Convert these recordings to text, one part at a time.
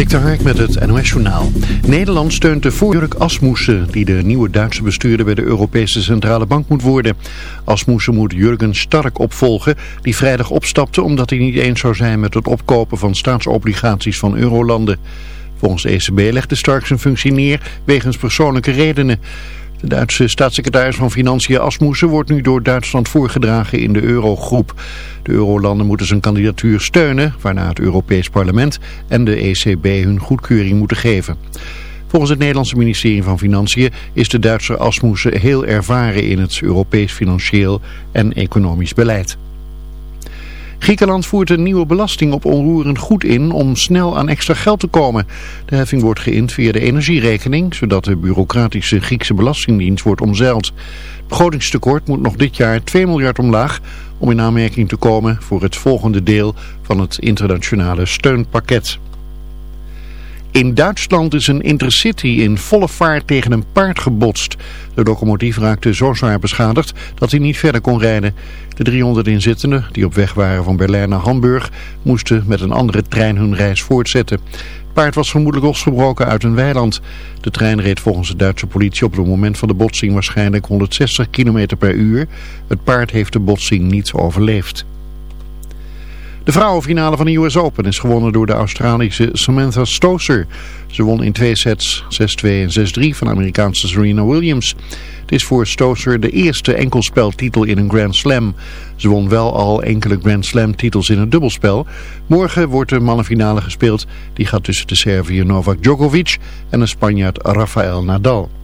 Dikter Hark met het NOS Journaal. Nederland steunt de voorjurk Asmussen, die de nieuwe Duitse bestuurder bij de Europese Centrale Bank moet worden. Asmussen moet Jurgen Stark opvolgen, die vrijdag opstapte omdat hij niet eens zou zijn met het opkopen van staatsobligaties van eurolanden. Volgens de ECB legde Stark zijn functie neer wegens persoonlijke redenen. De Duitse staatssecretaris van Financiën Asmussen wordt nu door Duitsland voorgedragen in de eurogroep. De eurolanden moeten zijn kandidatuur steunen, waarna het Europees Parlement en de ECB hun goedkeuring moeten geven. Volgens het Nederlandse ministerie van Financiën is de Duitse Asmussen heel ervaren in het Europees financieel en economisch beleid. Griekenland voert een nieuwe belasting op onroerend goed in om snel aan extra geld te komen. De heffing wordt geïnd via de energierekening, zodat de bureaucratische Griekse belastingdienst wordt omzeild. Het begrotingstekort moet nog dit jaar 2 miljard omlaag om in aanmerking te komen voor het volgende deel van het internationale steunpakket. In Duitsland is een intercity in volle vaart tegen een paard gebotst. De locomotief raakte zo zwaar beschadigd dat hij niet verder kon rijden. De 300 inzittenden, die op weg waren van Berlijn naar Hamburg, moesten met een andere trein hun reis voortzetten. Het paard was vermoedelijk losgebroken uit een weiland. De trein reed volgens de Duitse politie op het moment van de botsing waarschijnlijk 160 km per uur. Het paard heeft de botsing niet overleefd. De vrouwenfinale van de US Open is gewonnen door de Australische Samantha Stosur. Ze won in twee sets 6-2 en 6-3 van Amerikaanse Serena Williams. Het is voor Stosur de eerste enkelspeltitel in een Grand Slam. Ze won wel al enkele Grand Slam titels in het dubbelspel. Morgen wordt de mannenfinale gespeeld. Die gaat tussen de Serviër Novak Djokovic en de Spanjaard Rafael Nadal.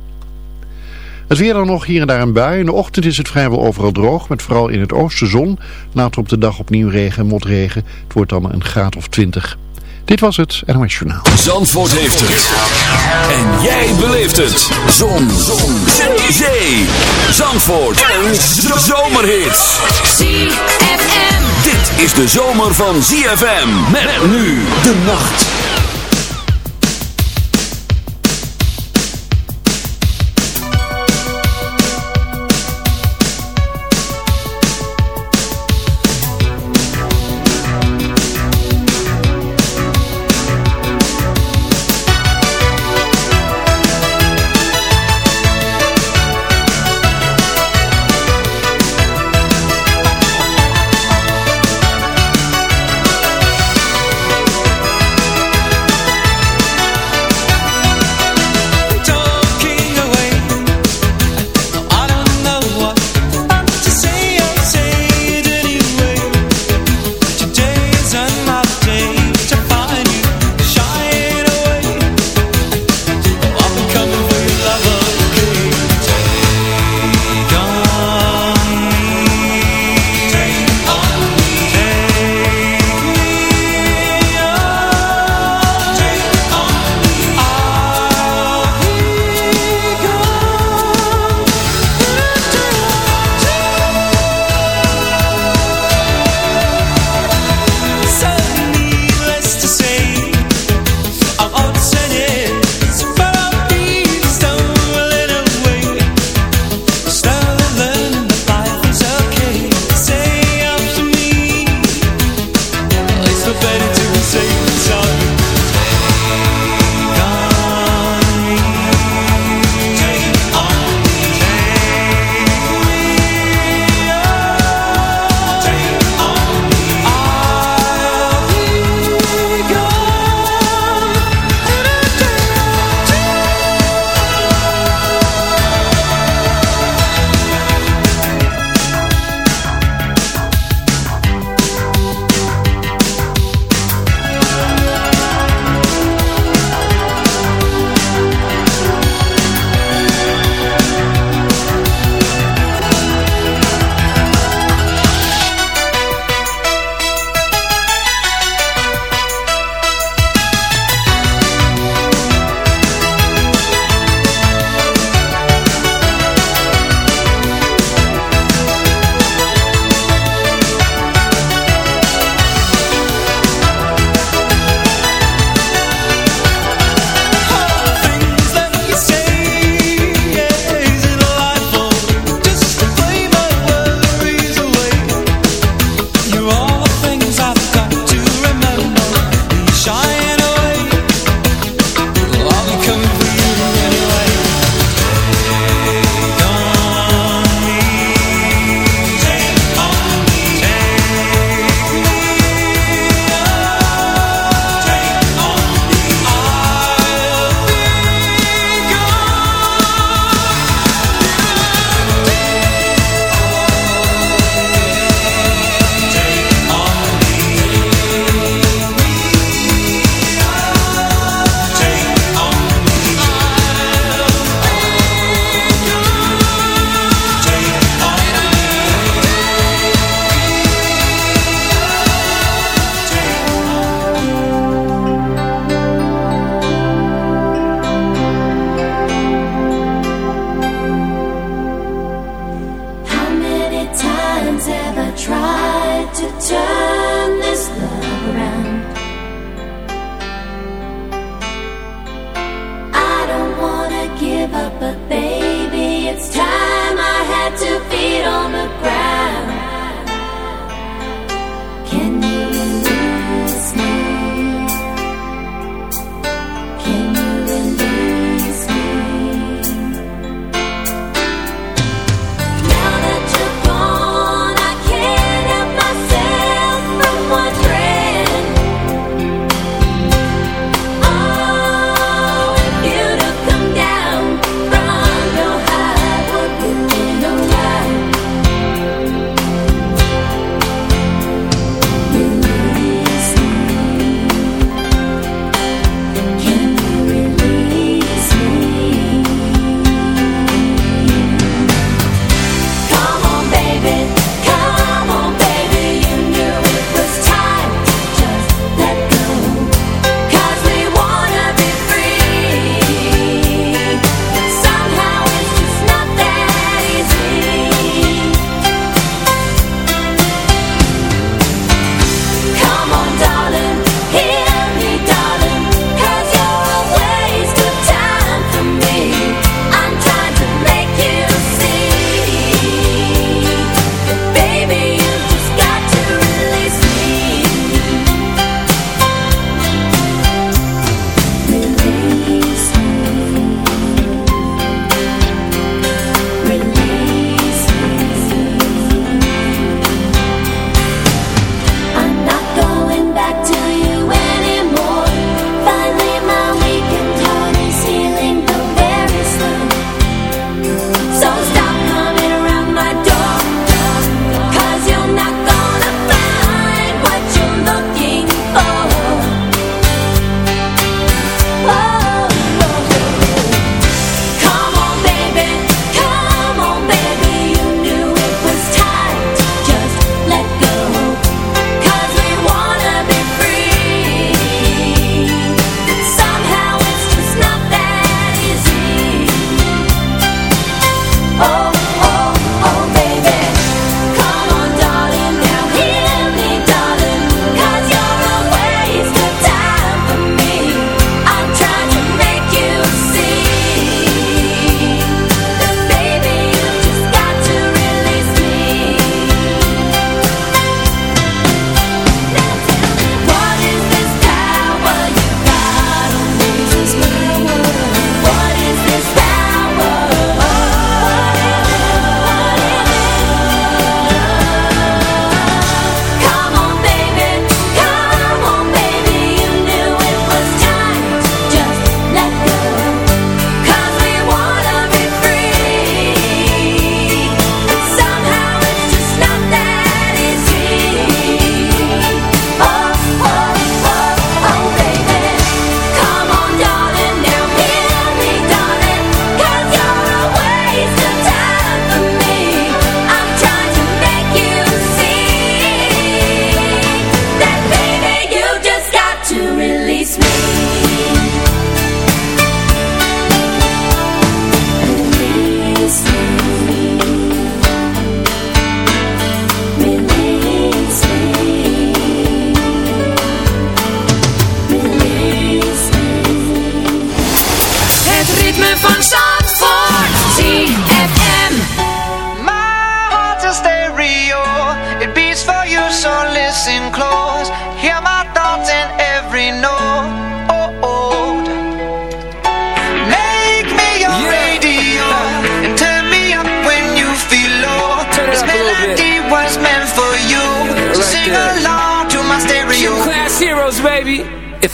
Het weer dan nog hier en daar een bui. In de ochtend is het vrijwel overal droog, met vooral in het oosten zon. Later op de dag opnieuw regen en motregen. Het wordt dan een graad of 20. Dit was het NOS Journaal. Zandvoort heeft het. En jij beleeft het. Zon. zon. Zee. Zee. Zandvoort. Een zomerhit. ZFM. Dit is de zomer van ZFM. Met nu de nacht.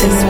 can take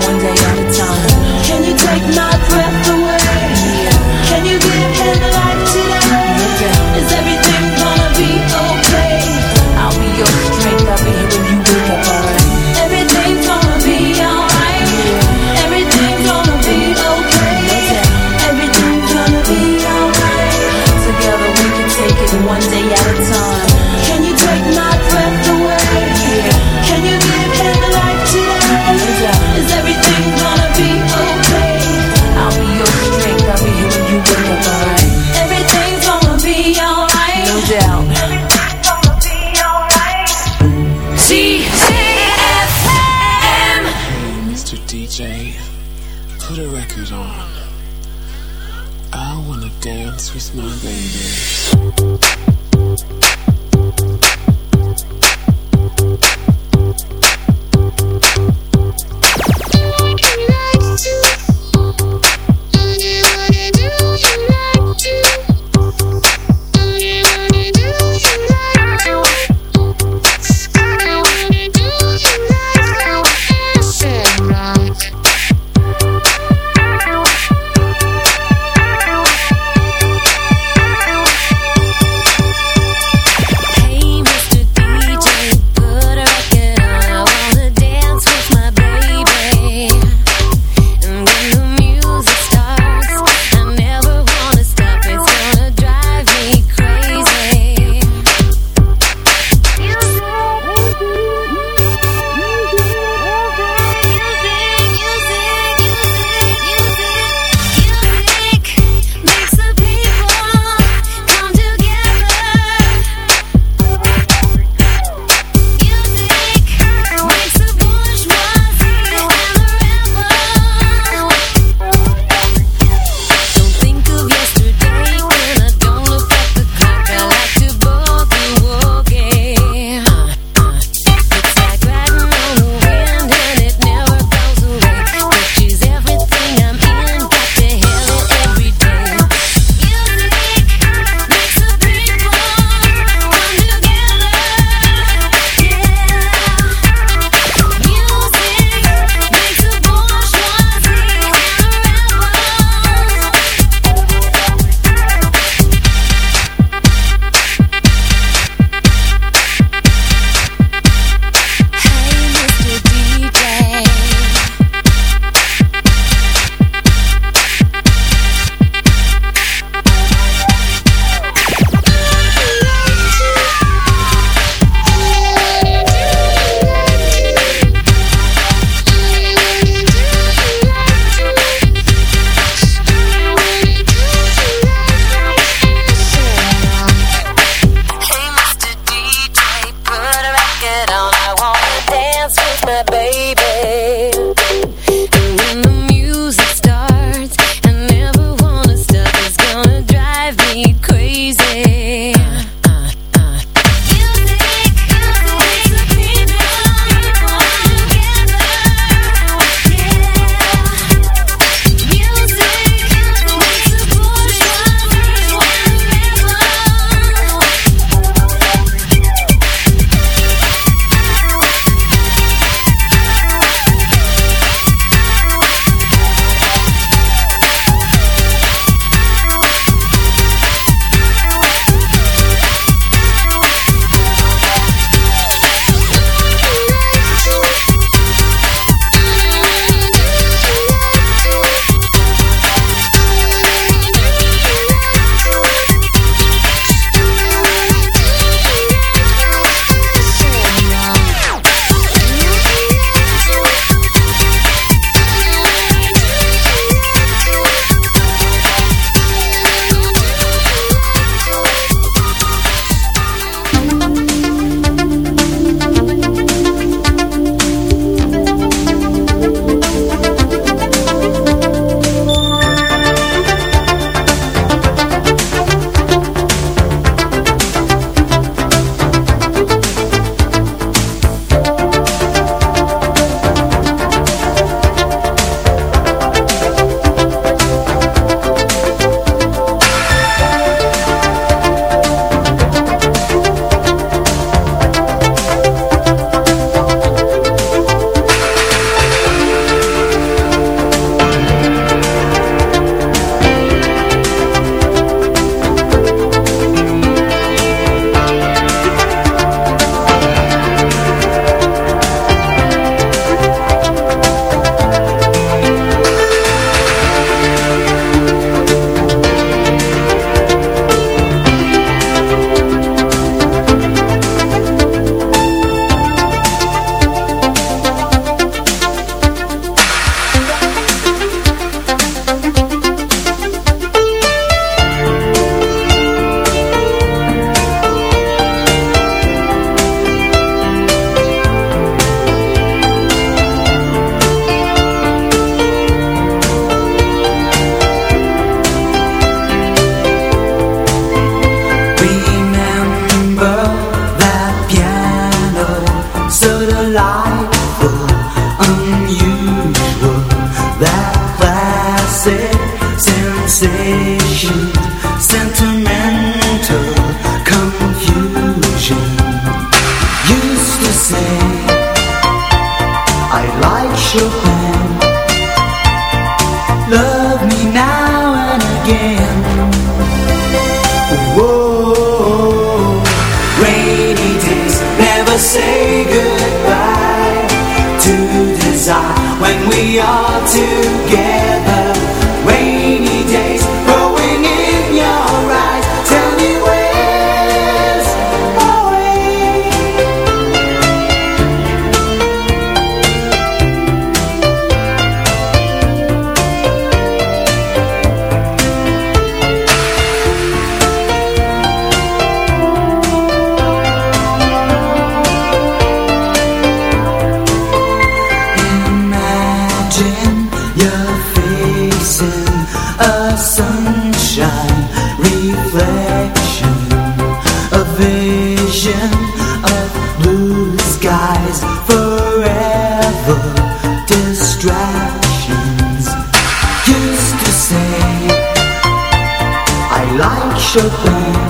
like Chopin.